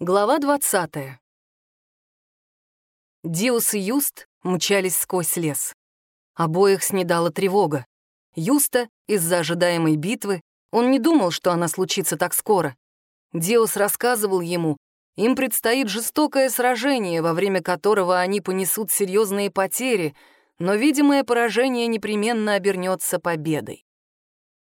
Глава 20. Диус и Юст мчались сквозь лес. Обоих снедала тревога. Юста из-за ожидаемой битвы, он не думал, что она случится так скоро. Диус рассказывал ему, им предстоит жестокое сражение, во время которого они понесут серьезные потери, но видимое поражение непременно обернется победой.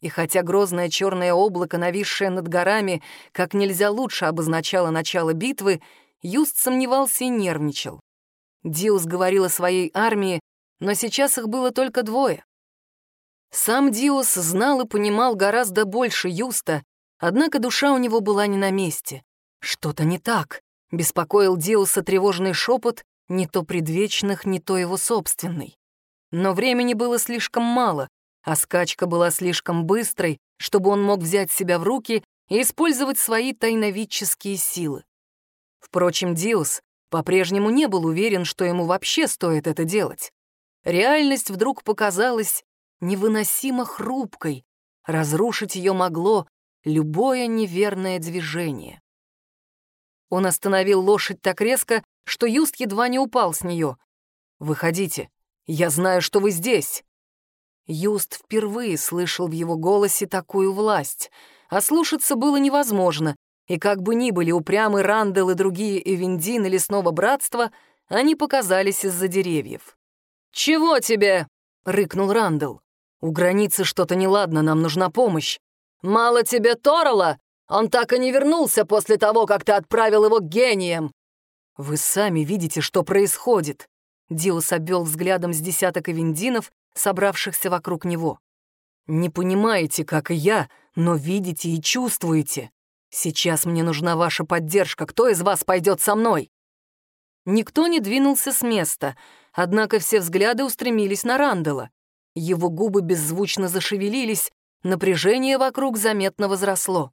И хотя грозное черное облако, нависшее над горами, как нельзя лучше обозначало начало битвы, Юст сомневался и нервничал. Диус говорил о своей армии, но сейчас их было только двое. Сам Диус знал и понимал гораздо больше Юста, однако душа у него была не на месте. Что-то не так, беспокоил Диуса тревожный шепот, не то предвечных, не то его собственный. Но времени было слишком мало, а скачка была слишком быстрой, чтобы он мог взять себя в руки и использовать свои тайновидческие силы. Впрочем, Диус по-прежнему не был уверен, что ему вообще стоит это делать. Реальность вдруг показалась невыносимо хрупкой, разрушить ее могло любое неверное движение. Он остановил лошадь так резко, что Юст едва не упал с нее. «Выходите, я знаю, что вы здесь!» Юст впервые слышал в его голосе такую власть, а слушаться было невозможно, и как бы ни были упрямы Рандел и другие Эвендины лесного братства, они показались из-за деревьев. «Чего тебе?» — рыкнул Рандел. «У границы что-то неладно, нам нужна помощь». «Мало тебе Торала? Он так и не вернулся после того, как ты отправил его к гениям!» «Вы сами видите, что происходит!» Диус обвел взглядом с десяток эвендинов, собравшихся вокруг него. «Не понимаете, как и я, но видите и чувствуете. Сейчас мне нужна ваша поддержка. Кто из вас пойдет со мной?» Никто не двинулся с места, однако все взгляды устремились на Рандела. Его губы беззвучно зашевелились, напряжение вокруг заметно возросло.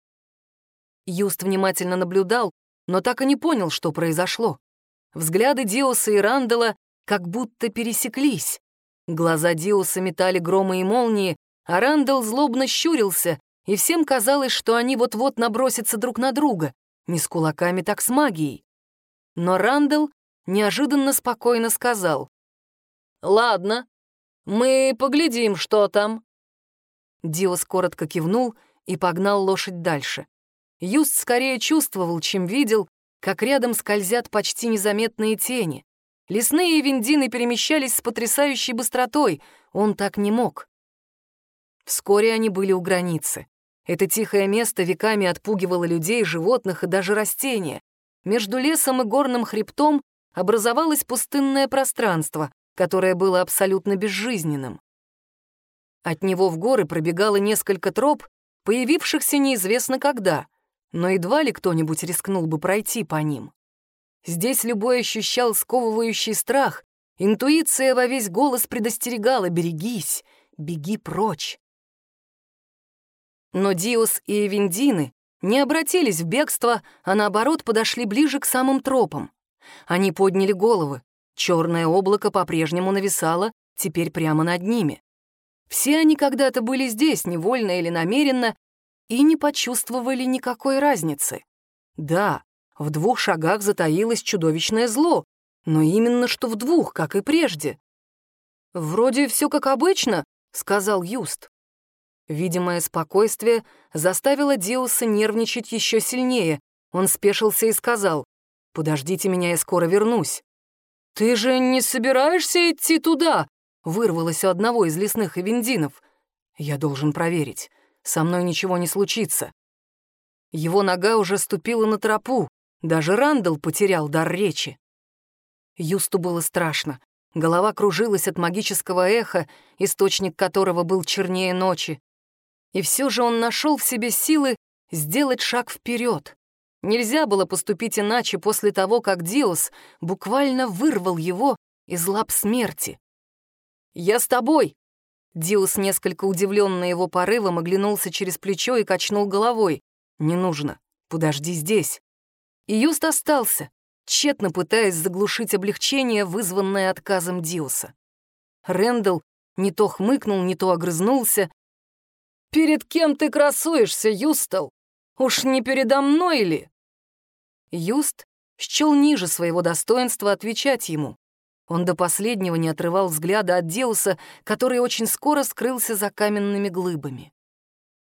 Юст внимательно наблюдал, но так и не понял, что произошло. Взгляды Диоса и Рандела как будто пересеклись. Глаза Диуса метали громы и молнии, а Рандall злобно щурился, и всем казалось, что они вот-вот набросятся друг на друга, не с кулаками, так с магией. Но Рандall неожиданно спокойно сказал. «Ладно, мы поглядим, что там». Диос коротко кивнул и погнал лошадь дальше. Юст скорее чувствовал, чем видел, как рядом скользят почти незаметные тени. Лесные виндины перемещались с потрясающей быстротой, он так не мог. Вскоре они были у границы. Это тихое место веками отпугивало людей, животных и даже растения. Между лесом и горным хребтом образовалось пустынное пространство, которое было абсолютно безжизненным. От него в горы пробегало несколько троп, появившихся неизвестно когда, но едва ли кто-нибудь рискнул бы пройти по ним. Здесь любой ощущал сковывающий страх. Интуиция во весь голос предостерегала «берегись, беги прочь». Но Диос и Эвендины не обратились в бегство, а наоборот подошли ближе к самым тропам. Они подняли головы. Черное облако по-прежнему нависало, теперь прямо над ними. Все они когда-то были здесь, невольно или намеренно, и не почувствовали никакой разницы. Да, в двух шагах затаилось чудовищное зло, но именно что в двух, как и прежде. «Вроде все как обычно», — сказал Юст. Видимое спокойствие заставило Диуса нервничать еще сильнее. Он спешился и сказал, «Подождите меня, я скоро вернусь». «Ты же не собираешься идти туда?» — вырвалось у одного из лесных эвендинов. «Я должен проверить. Со мной ничего не случится». Его нога уже ступила на тропу. Даже Рандall потерял дар речи. Юсту было страшно. Голова кружилась от магического эха, источник которого был чернее ночи. И все же он нашел в себе силы сделать шаг вперед. Нельзя было поступить иначе после того, как Диос буквально вырвал его из лап смерти. «Я с тобой!» Диус, несколько удивленный его порывом, оглянулся через плечо и качнул головой. «Не нужно. Подожди здесь». И Юст остался, тщетно пытаясь заглушить облегчение, вызванное отказом Диуса. Рэндалл не то хмыкнул, не то огрызнулся. «Перед кем ты красуешься, Юстал? Уж не передо мной ли?» Юст счел ниже своего достоинства отвечать ему. Он до последнего не отрывал взгляда от Деуса, который очень скоро скрылся за каменными глыбами.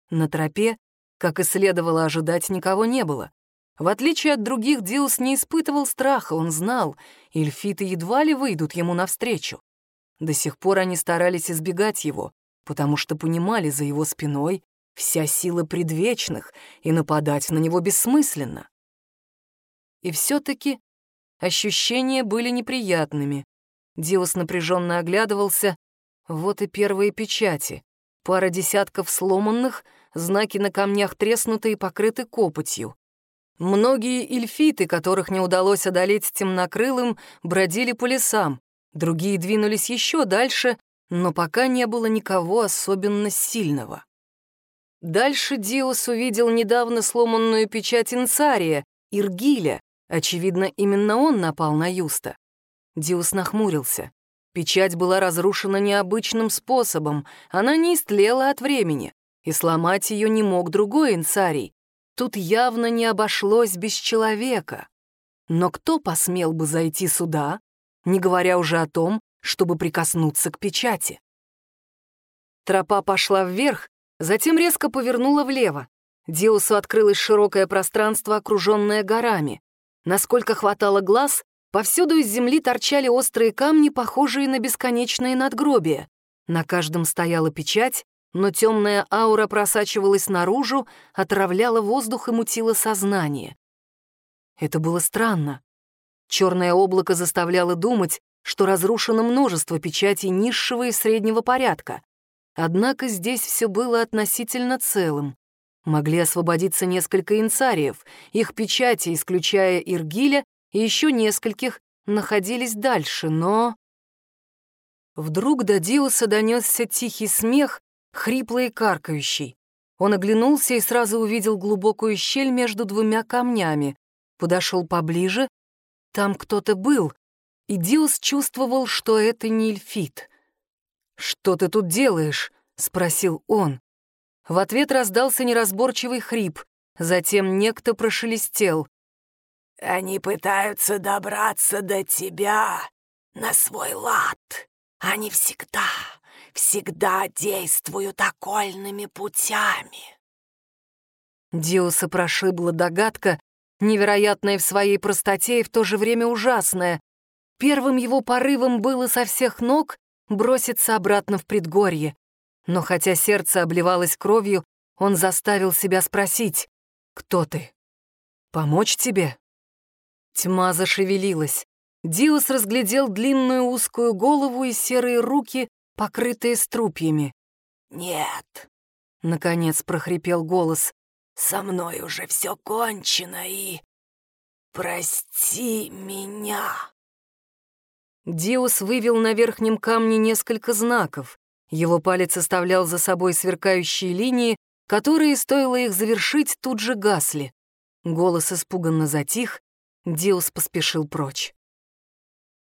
На тропе, как и следовало ожидать, никого не было. В отличие от других, Деус не испытывал страха, он знал, эльфиты едва ли выйдут ему навстречу. До сих пор они старались избегать его, потому что понимали за его спиной вся сила предвечных, и нападать на него бессмысленно. И все-таки ощущения были неприятными. Диос напряженно оглядывался. Вот и первые печати. Пара десятков сломанных, знаки на камнях треснуты и покрыты копотью. Многие эльфиты, которых не удалось одолеть темнокрылым, бродили по лесам. Другие двинулись еще дальше, но пока не было никого особенно сильного. Дальше Диос увидел недавно сломанную печать Инцария, Иргиля, Очевидно, именно он напал на Юста. Диус нахмурился. Печать была разрушена необычным способом, она не истлела от времени, и сломать ее не мог другой инцарий. Тут явно не обошлось без человека. Но кто посмел бы зайти сюда, не говоря уже о том, чтобы прикоснуться к печати? Тропа пошла вверх, затем резко повернула влево. Диусу открылось широкое пространство, окруженное горами. Насколько хватало глаз, повсюду из земли торчали острые камни, похожие на бесконечные надгробия. На каждом стояла печать, но темная аура просачивалась наружу, отравляла воздух и мутила сознание. Это было странно. Черное облако заставляло думать, что разрушено множество печатей низшего и среднего порядка. Однако здесь все было относительно целым. Могли освободиться несколько инцариев, их печати, исключая Иргиля, и еще нескольких, находились дальше, но... Вдруг до Диуса донесся тихий смех, хриплый и каркающий. Он оглянулся и сразу увидел глубокую щель между двумя камнями. Подошел поближе. Там кто-то был, и Диус чувствовал, что это не эльфит. «Что ты тут делаешь?» — спросил он. В ответ раздался неразборчивый хрип, затем некто прошелестел. «Они пытаются добраться до тебя на свой лад. Они всегда, всегда действуют окольными путями». Диуса прошибла догадка, невероятная в своей простоте и в то же время ужасная. Первым его порывом было со всех ног броситься обратно в предгорье. Но хотя сердце обливалось кровью, он заставил себя спросить, «Кто ты? Помочь тебе?» Тьма зашевелилась. Диос разглядел длинную узкую голову и серые руки, покрытые струпьями. «Нет», — наконец прохрипел голос, «со мной уже все кончено и... прости меня». Диос вывел на верхнем камне несколько знаков. Его палец оставлял за собой сверкающие линии, которые, стоило их завершить, тут же гасли. Голос испуганно затих, Диус поспешил прочь.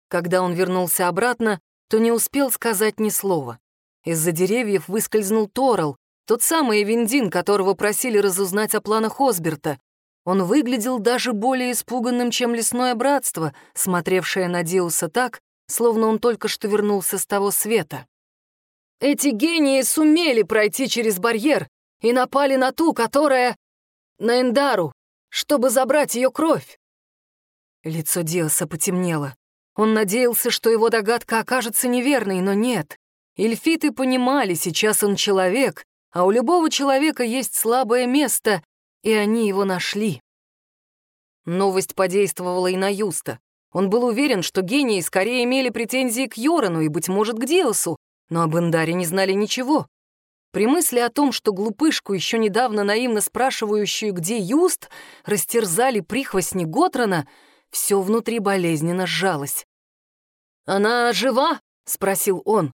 Когда он вернулся обратно, то не успел сказать ни слова. Из-за деревьев выскользнул Торал, тот самый Эвендин, которого просили разузнать о планах Осберта. Он выглядел даже более испуганным, чем лесное братство, смотревшее на Диуса так, словно он только что вернулся с того света. Эти гении сумели пройти через барьер и напали на ту, которая... на Эндару, чтобы забрать ее кровь. Лицо Диоса потемнело. Он надеялся, что его догадка окажется неверной, но нет. Эльфиты понимали, сейчас он человек, а у любого человека есть слабое место, и они его нашли. Новость подействовала и на Юста. Он был уверен, что гении скорее имели претензии к Йорану и, быть может, к Диосу, но об Индаре не знали ничего. При мысли о том, что глупышку, еще недавно наивно спрашивающую, где Юст, растерзали прихвостни Готрона, все внутри болезненно сжалось. «Она жива?» — спросил он.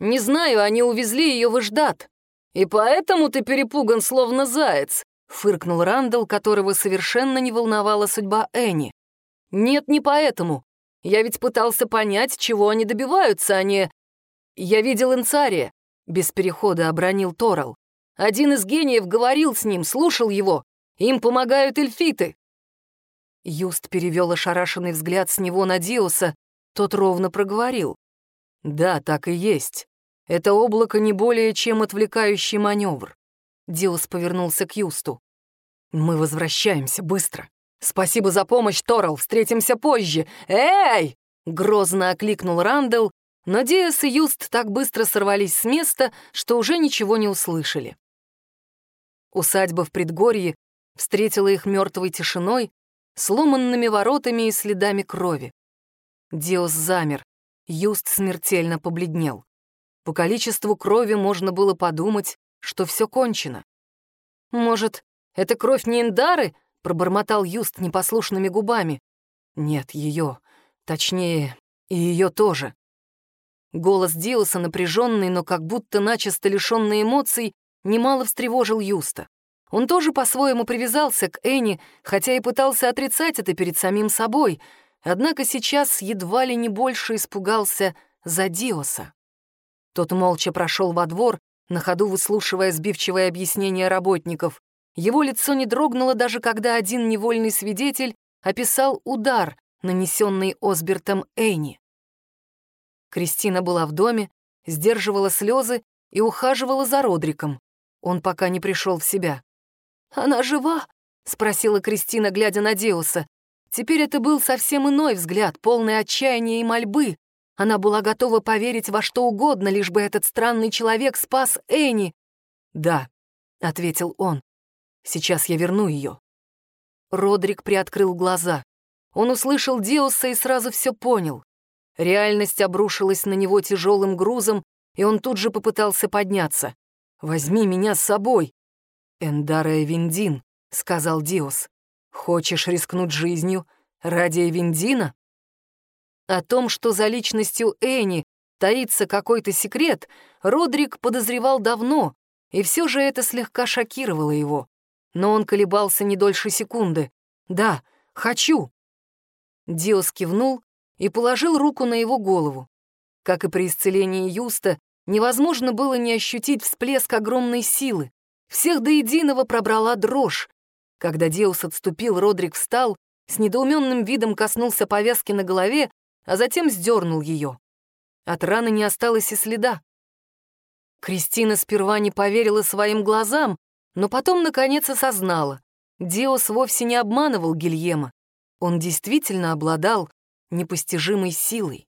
«Не знаю, они увезли ее в Иждат. И поэтому ты перепуган, словно заяц», — фыркнул Рандall, которого совершенно не волновала судьба Энни. «Нет, не поэтому. Я ведь пытался понять, чего они добиваются, а не «Я видел Инцария», — без перехода обронил Торал. «Один из гениев говорил с ним, слушал его. Им помогают эльфиты». Юст перевел ошарашенный взгляд с него на Диоса, тот ровно проговорил. «Да, так и есть. Это облако не более чем отвлекающий маневр». Диос повернулся к Юсту. «Мы возвращаемся, быстро. Спасибо за помощь, Торал, встретимся позже. Эй!» Грозно окликнул Рандall, но Диас и Юст так быстро сорвались с места, что уже ничего не услышали. Усадьба в предгорье встретила их мертвой тишиной, сломанными воротами и следами крови. Диос замер, Юст смертельно побледнел. По количеству крови можно было подумать, что все кончено. «Может, это кровь не Индары?» — пробормотал Юст непослушными губами. «Нет, ее. Точнее, и ее тоже». Голос Диоса, напряженный, но как будто начисто лишенный эмоций, немало встревожил Юста. Он тоже по-своему привязался к Энни, хотя и пытался отрицать это перед самим собой, однако сейчас едва ли не больше испугался за Диоса. Тот молча прошел во двор, на ходу выслушивая сбивчивое объяснение работников. Его лицо не дрогнуло даже когда один невольный свидетель описал удар, нанесенный Осбертом Энни. Кристина была в доме, сдерживала слезы и ухаживала за Родриком. Он пока не пришел в себя. «Она жива?» — спросила Кристина, глядя на Деуса. Теперь это был совсем иной взгляд, полный отчаяния и мольбы. Она была готова поверить во что угодно, лишь бы этот странный человек спас Энни. «Да», — ответил он, — «сейчас я верну ее». Родрик приоткрыл глаза. Он услышал Диоса и сразу все понял. Реальность обрушилась на него тяжелым грузом, и он тут же попытался подняться. «Возьми меня с собой!» «Эндара Эвендин», — сказал Диос. «Хочешь рискнуть жизнью ради Эвендина?» О том, что за личностью Энни таится какой-то секрет, Родрик подозревал давно, и все же это слегка шокировало его. Но он колебался не дольше секунды. «Да, хочу!» Диос кивнул и положил руку на его голову. Как и при исцелении Юста, невозможно было не ощутить всплеск огромной силы. Всех до единого пробрала дрожь. Когда Деус отступил, Родрик встал, с недоуменным видом коснулся повязки на голове, а затем сдернул ее. От раны не осталось и следа. Кристина сперва не поверила своим глазам, но потом, наконец, осознала. Диос вовсе не обманывал Гильема. Он действительно обладал непостижимой силой.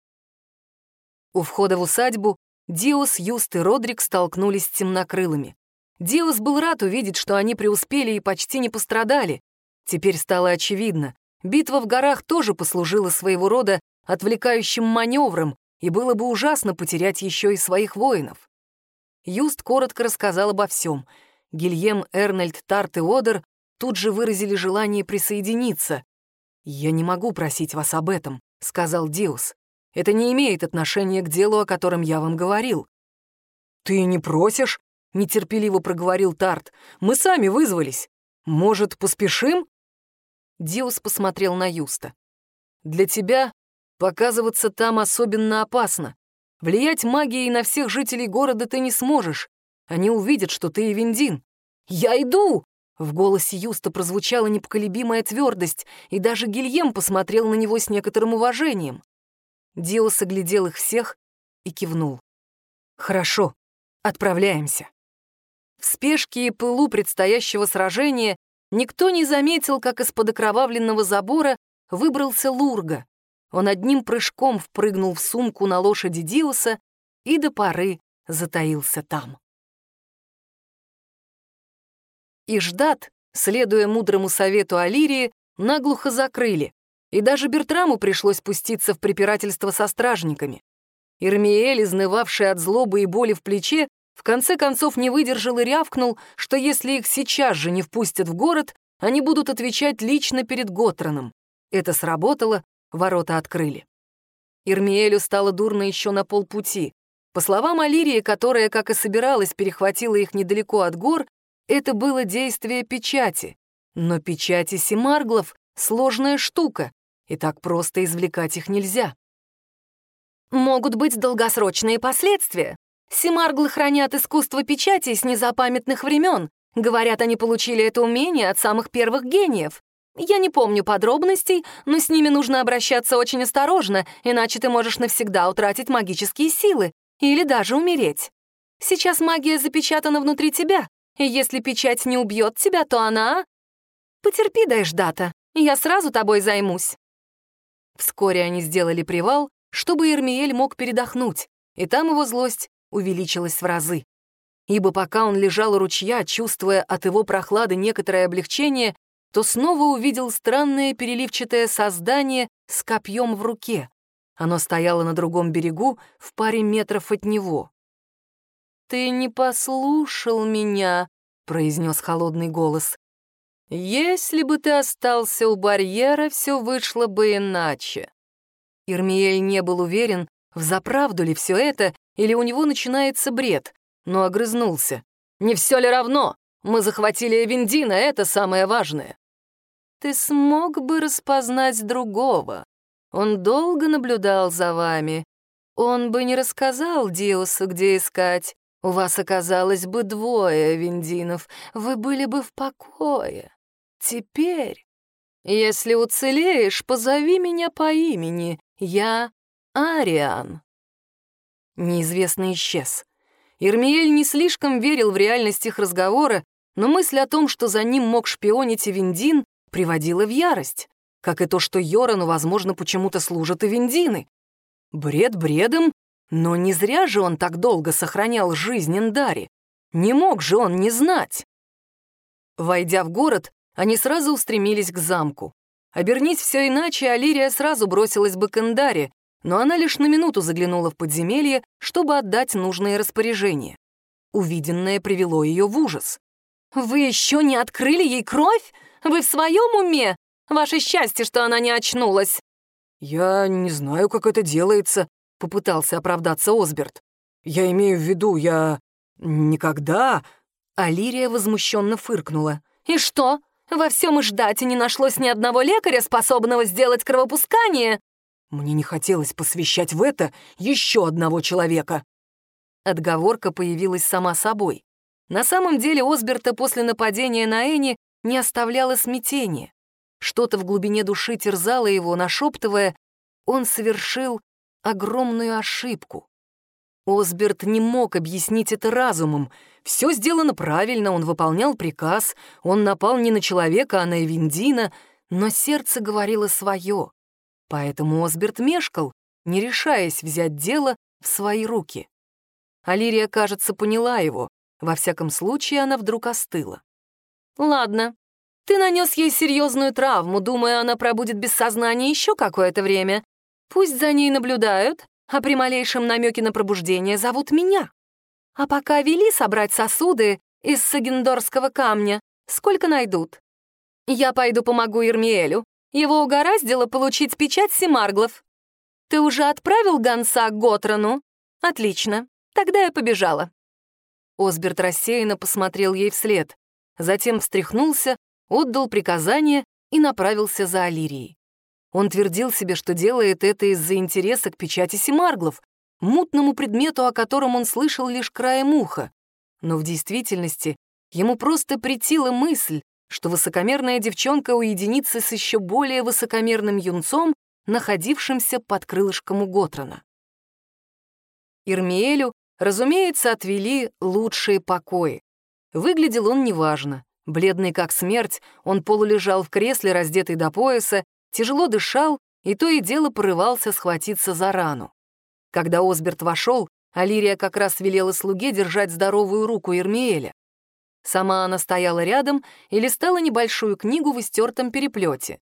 У входа в усадьбу Диос, Юст и Родрик столкнулись с темнокрылыми. Диос был рад увидеть, что они преуспели и почти не пострадали. Теперь стало очевидно, битва в горах тоже послужила своего рода отвлекающим маневром, и было бы ужасно потерять еще и своих воинов. Юст коротко рассказал обо всем. Гильем, Эрнольд, Тарт и Одер тут же выразили желание присоединиться. «Я не могу просить вас об этом», — сказал Диус. «Это не имеет отношения к делу, о котором я вам говорил». «Ты не просишь?» — нетерпеливо проговорил Тарт. «Мы сами вызвались. Может, поспешим?» Диус посмотрел на Юста. «Для тебя показываться там особенно опасно. Влиять магией на всех жителей города ты не сможешь. Они увидят, что ты Эвендин. «Я иду!» В голосе Юста прозвучала непоколебимая твердость, и даже Гильем посмотрел на него с некоторым уважением. Диос оглядел их всех и кивнул. «Хорошо, отправляемся». В спешке и пылу предстоящего сражения никто не заметил, как из-под окровавленного забора выбрался Лурга. Он одним прыжком впрыгнул в сумку на лошади Диоса и до поры затаился там. И ждат, следуя мудрому совету Алирии, наглухо закрыли, и даже Бертраму пришлось пуститься в препирательство со стражниками. Ирмиэль, изнывавший от злобы и боли в плече, в конце концов не выдержал и рявкнул, что если их сейчас же не впустят в город, они будут отвечать лично перед Готроном. Это сработало, ворота открыли. Ирмиэлю стало дурно еще на полпути. По словам Алирии, которая, как и собиралась, перехватила их недалеко от гор, это было действие печати. Но печати Семарглов — сложная штука, и так просто извлекать их нельзя. Могут быть долгосрочные последствия. Семарглы хранят искусство печати с незапамятных времен. Говорят, они получили это умение от самых первых гениев. Я не помню подробностей, но с ними нужно обращаться очень осторожно, иначе ты можешь навсегда утратить магические силы или даже умереть. Сейчас магия запечатана внутри тебя, и если печать не убьет тебя, то она... Потерпи, Дайждата, я сразу тобой займусь. Вскоре они сделали привал, чтобы Ирмиэль мог передохнуть, и там его злость увеличилась в разы. Ибо пока он лежал у ручья, чувствуя от его прохлады некоторое облегчение, то снова увидел странное переливчатое создание с копьем в руке. Оно стояло на другом берегу, в паре метров от него. «Ты не послушал меня», — произнес холодный голос. «Если бы ты остался у барьера, все вышло бы иначе». Ирмиэль не был уверен, взаправду ли все это, или у него начинается бред, но огрызнулся. «Не все ли равно? Мы захватили Эвендина, это самое важное». «Ты смог бы распознать другого. Он долго наблюдал за вами. Он бы не рассказал Диосу, где искать. У вас оказалось бы двое Эвендинов. Вы были бы в покое. Теперь, если уцелеешь, позови меня по имени. Я Ариан». Неизвестный исчез. Ирмиэль не слишком верил в реальность их разговора, но мысль о том, что за ним мог шпионить Эвендин, приводила в ярость, как и то, что Йорану, возможно, почему-то служат Эвендины. Бред бредом, но не зря же он так долго сохранял жизнь Эндари. Не мог же он не знать. Войдя в город, они сразу устремились к замку. Обернись все иначе, Алирия сразу бросилась бы к Эндаре, но она лишь на минуту заглянула в подземелье, чтобы отдать нужные распоряжения. Увиденное привело ее в ужас. «Вы еще не открыли ей кровь? Вы в своем уме? Ваше счастье, что она не очнулась!» «Я не знаю, как это делается», — попытался оправдаться Осберт. «Я имею в виду, я... никогда...» Алирия возмущенно фыркнула. «И что? Во всем Иждате не нашлось ни одного лекаря, способного сделать кровопускание?» Мне не хотелось посвящать в это еще одного человека. Отговорка появилась сама собой. На самом деле Осберта после нападения на Энни не оставляло смятения. Что-то в глубине души терзало его, нашептывая, он совершил огромную ошибку. Осберт не мог объяснить это разумом. Все сделано правильно, он выполнял приказ, он напал не на человека, а на Эвендина, но сердце говорило свое. Поэтому Осберт мешкал, не решаясь взять дело в свои руки. Алирия, кажется, поняла его. Во всяком случае, она вдруг остыла. «Ладно, ты нанес ей серьезную травму, думая, она пробудет без сознания еще какое-то время. Пусть за ней наблюдают, а при малейшем намеке на пробуждение зовут меня. А пока вели собрать сосуды из сагендорского камня, сколько найдут. Я пойду помогу Ирмиэлю, его угораздило получить печать Семарглов. Ты уже отправил гонца к Готрону? Отлично, тогда я побежала. Осберт рассеянно посмотрел ей вслед, затем встряхнулся, отдал приказание и направился за Алирией. Он твердил себе, что делает это из-за интереса к печати Семарглов, мутному предмету, о котором он слышал лишь краем уха. Но в действительности ему просто претила мысль, что высокомерная девчонка уединится с еще более высокомерным юнцом, находившимся под крылышком у Готрона. Ирмиэлю, разумеется, отвели лучшие покои. Выглядел он неважно. Бледный как смерть, он полулежал в кресле, раздетый до пояса, тяжело дышал и то и дело порывался схватиться за рану. Когда Осберт вошел, Алирия как раз велела слуге держать здоровую руку Ирмиэля. Сама она стояла рядом и листала небольшую книгу в истертом переплете.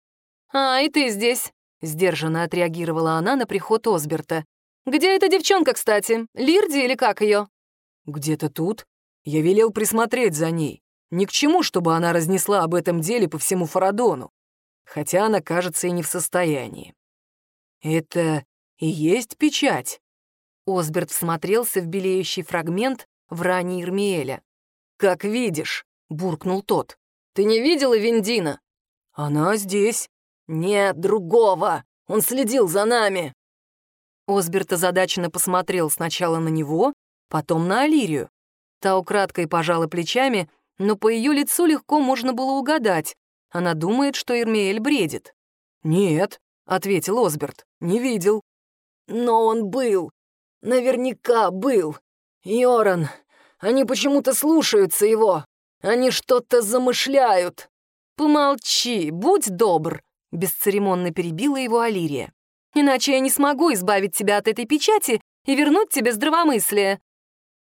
«А, и ты здесь», — сдержанно отреагировала она на приход Осберта. «Где эта девчонка, кстати? Лирди или как ее? «Где-то тут. Я велел присмотреть за ней. Ни к чему, чтобы она разнесла об этом деле по всему Фарадону. Хотя она, кажется, и не в состоянии». «Это и есть печать?» Осберт всмотрелся в белеющий фрагмент в ране Ирмиэля. «Как видишь», — буркнул тот. «Ты не видела Виндина?» «Она здесь». «Нет другого! Он следил за нами!» Осберт озадаченно посмотрел сначала на него, потом на Алирию. Та украдкой пожала плечами, но по ее лицу легко можно было угадать. Она думает, что Ирмиэль бредит. «Нет», — ответил Осберт, — «не видел». «Но он был. Наверняка был. Йоран, они почему-то слушаются его. Они что-то замышляют». «Помолчи, будь добр», — бесцеремонно перебила его Алирия. «Иначе я не смогу избавить тебя от этой печати и вернуть тебе здравомыслие».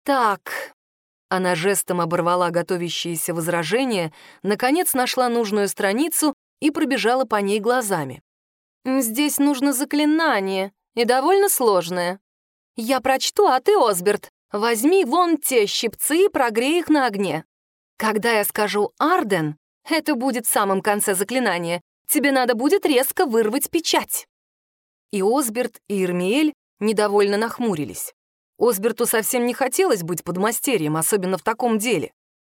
«Так...» Она жестом оборвала готовящиеся возражения, наконец нашла нужную страницу и пробежала по ней глазами. «Здесь нужно заклинание, и довольно сложное. Я прочту, а ты, Осберт, возьми вон те щипцы и прогрей их на огне. Когда я скажу «Арден», это будет в самом конце заклинания. Тебе надо будет резко вырвать печать». И Осберт, и Ирмиэль недовольно нахмурились. Осберту совсем не хотелось быть подмастерьем, особенно в таком деле.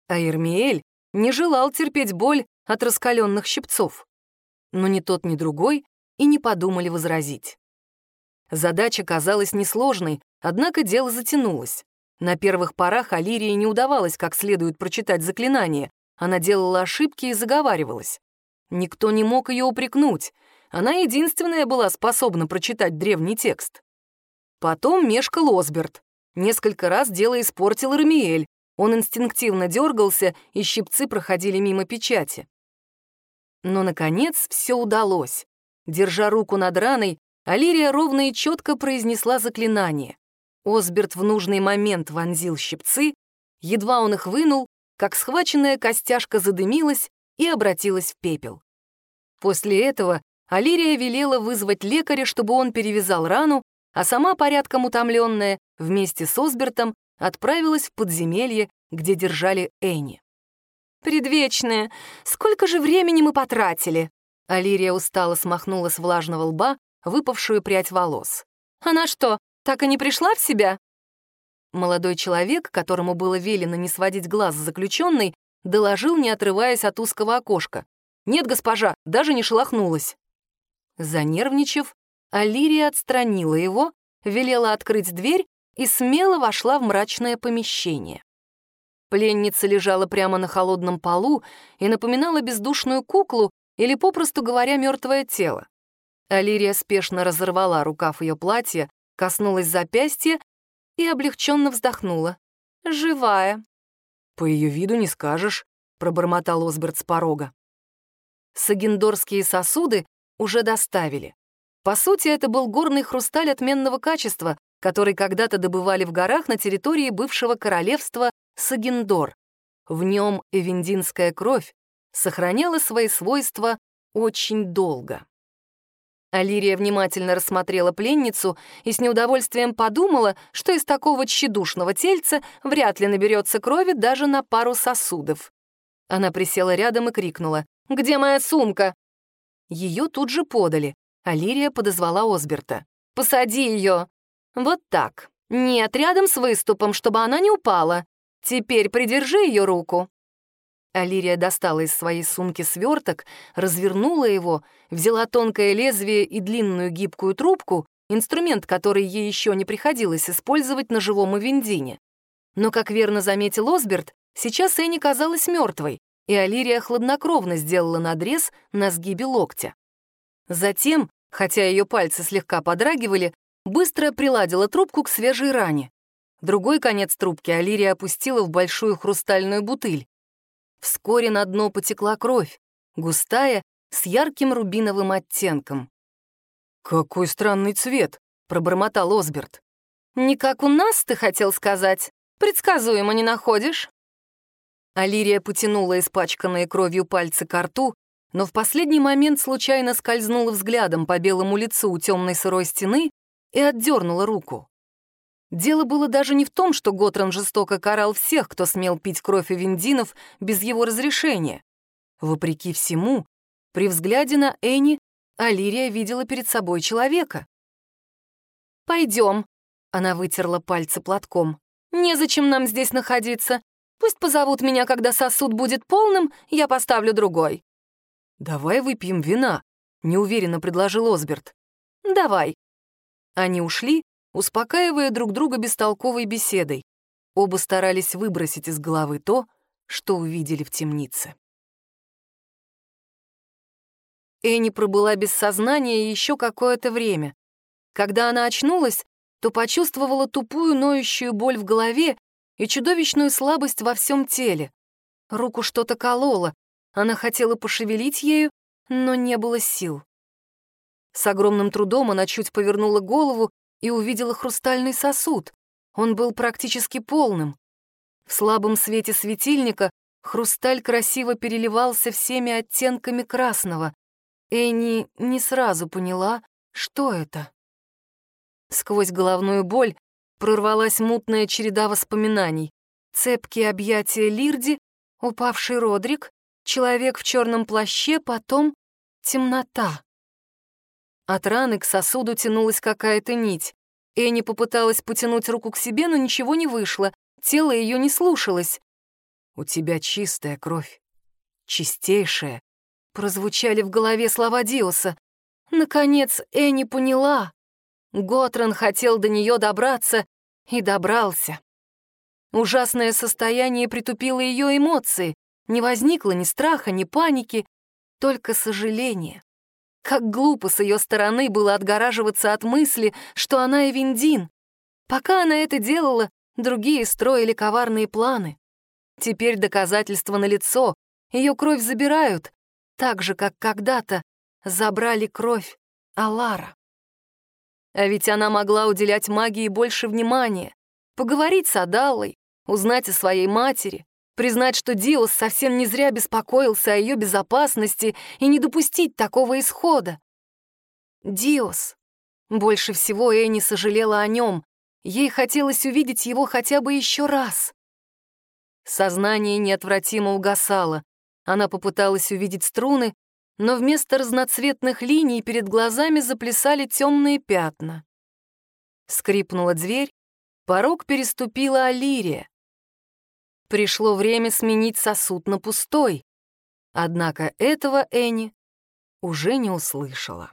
А Ирмиэль не желал терпеть боль от раскаленных щипцов. Но ни тот, ни другой и не подумали возразить. Задача казалась несложной, однако дело затянулось. На первых порах Алирии не удавалось как следует прочитать заклинание, она делала ошибки и заговаривалась. Никто не мог ее упрекнуть. Она единственная была способна прочитать древний текст. Потом мешкал Осберт. Несколько раз дело испортил Рамиэль. Он инстинктивно дергался, и щипцы проходили мимо печати. Но, наконец, все удалось. Держа руку над раной, Алирия ровно и четко произнесла заклинание. Осберт в нужный момент вонзил щипцы, едва он их вынул, как схваченная костяшка задымилась и обратилась в пепел. После этого Алирия велела вызвать лекаря, чтобы он перевязал рану, а сама, порядком утомленная, вместе с Осбертом отправилась в подземелье, где держали Энни. «Предвечная, сколько же времени мы потратили?» Алирия устало смахнула с влажного лба выпавшую прядь волос. «Она что, так и не пришла в себя?» Молодой человек, которому было велено не сводить глаз с заключенной, доложил, не отрываясь от узкого окошка. «Нет, госпожа, даже не шелохнулась». Занервничав, Алирия отстранила его, велела открыть дверь и смело вошла в мрачное помещение. Пленница лежала прямо на холодном полу и напоминала бездушную куклу или, попросту говоря, мертвое тело. Алирия спешно разорвала рукав ее платья, коснулась запястья и облегченно вздохнула. «Живая». «По ее виду не скажешь», — пробормотал Осберт с порога. Сагендорские сосуды уже доставили. По сути, это был горный хрусталь отменного качества, который когда-то добывали в горах на территории бывшего королевства Сагендор. В нем эвендинская кровь сохраняла свои свойства очень долго. Алирия внимательно рассмотрела пленницу и с неудовольствием подумала, что из такого тщедушного тельца вряд ли наберется крови даже на пару сосудов. Она присела рядом и крикнула «Где моя сумка?» Ее тут же подали. Алирия подозвала Осберта. «Посади ее!» «Вот так. Нет, рядом с выступом, чтобы она не упала. Теперь придержи ее руку». Алирия достала из своей сумки сверток, развернула его, взяла тонкое лезвие и длинную гибкую трубку, инструмент, который ей еще не приходилось использовать на живом Авендине. Но, как верно заметил Осберт, сейчас Энни казалась мертвой, и Алирия хладнокровно сделала надрез на сгибе локтя. Затем, хотя ее пальцы слегка подрагивали, быстро приладила трубку к свежей ране. Другой конец трубки Алирия опустила в большую хрустальную бутыль. Вскоре на дно потекла кровь, густая, с ярким рубиновым оттенком. «Какой странный цвет!» — пробормотал Осберт. «Не как у нас, ты хотел сказать. Предсказуемо не находишь?» Алирия потянула испачканные кровью пальцы к рту, но в последний момент случайно скользнула взглядом по белому лицу у темной сырой стены и отдернула руку. Дело было даже не в том, что Готран жестоко карал всех, кто смел пить кровь Эвендинов без его разрешения. Вопреки всему, при взгляде на Энни Алирия видела перед собой человека. «Пойдем», — она вытерла пальцы платком. «Незачем нам здесь находиться. Пусть позовут меня, когда сосуд будет полным, я поставлю другой». «Давай выпьем вина», — неуверенно предложил Осберт. «Давай». Они ушли, успокаивая друг друга бестолковой беседой. Оба старались выбросить из головы то, что увидели в темнице. Энни пробыла без сознания еще какое-то время. Когда она очнулась, то почувствовала тупую ноющую боль в голове и чудовищную слабость во всем теле. Руку что-то кололо, она хотела пошевелить ею, но не было сил. С огромным трудом она чуть повернула голову и увидела хрустальный сосуд. Он был практически полным. В слабом свете светильника хрусталь красиво переливался всеми оттенками красного. Энни не сразу поняла, что это. Сквозь головную боль прорвалась мутная череда воспоминаний. Цепкие объятия Лирди, упавший Родрик, человек в черном плаще, потом темнота. От раны к сосуду тянулась какая-то нить. Энни попыталась потянуть руку к себе, но ничего не вышло. Тело ее не слушалось. «У тебя чистая кровь. Чистейшая», — прозвучали в голове слова Диоса. Наконец Энни поняла. Готран хотел до нее добраться и добрался. Ужасное состояние притупило ее эмоции. Не возникло ни страха, ни паники, только сожаление. Как глупо с ее стороны было отгораживаться от мысли, что она и Виндин. Пока она это делала, другие строили коварные планы. Теперь доказательства налицо, ее кровь забирают, так же, как когда-то забрали кровь Алара. А ведь она могла уделять магии больше внимания, поговорить с Адаллой, узнать о своей матери, признать, что Диос совсем не зря беспокоился о ее безопасности и не допустить такого исхода. Диос. Больше всего Энни сожалела о нем. Ей хотелось увидеть его хотя бы еще раз. Сознание неотвратимо угасало. Она попыталась увидеть струны, но вместо разноцветных линий перед глазами заплясали темные пятна. Скрипнула дверь, порог переступила Алирия. Пришло время сменить сосуд на пустой. Однако этого Энни уже не услышала.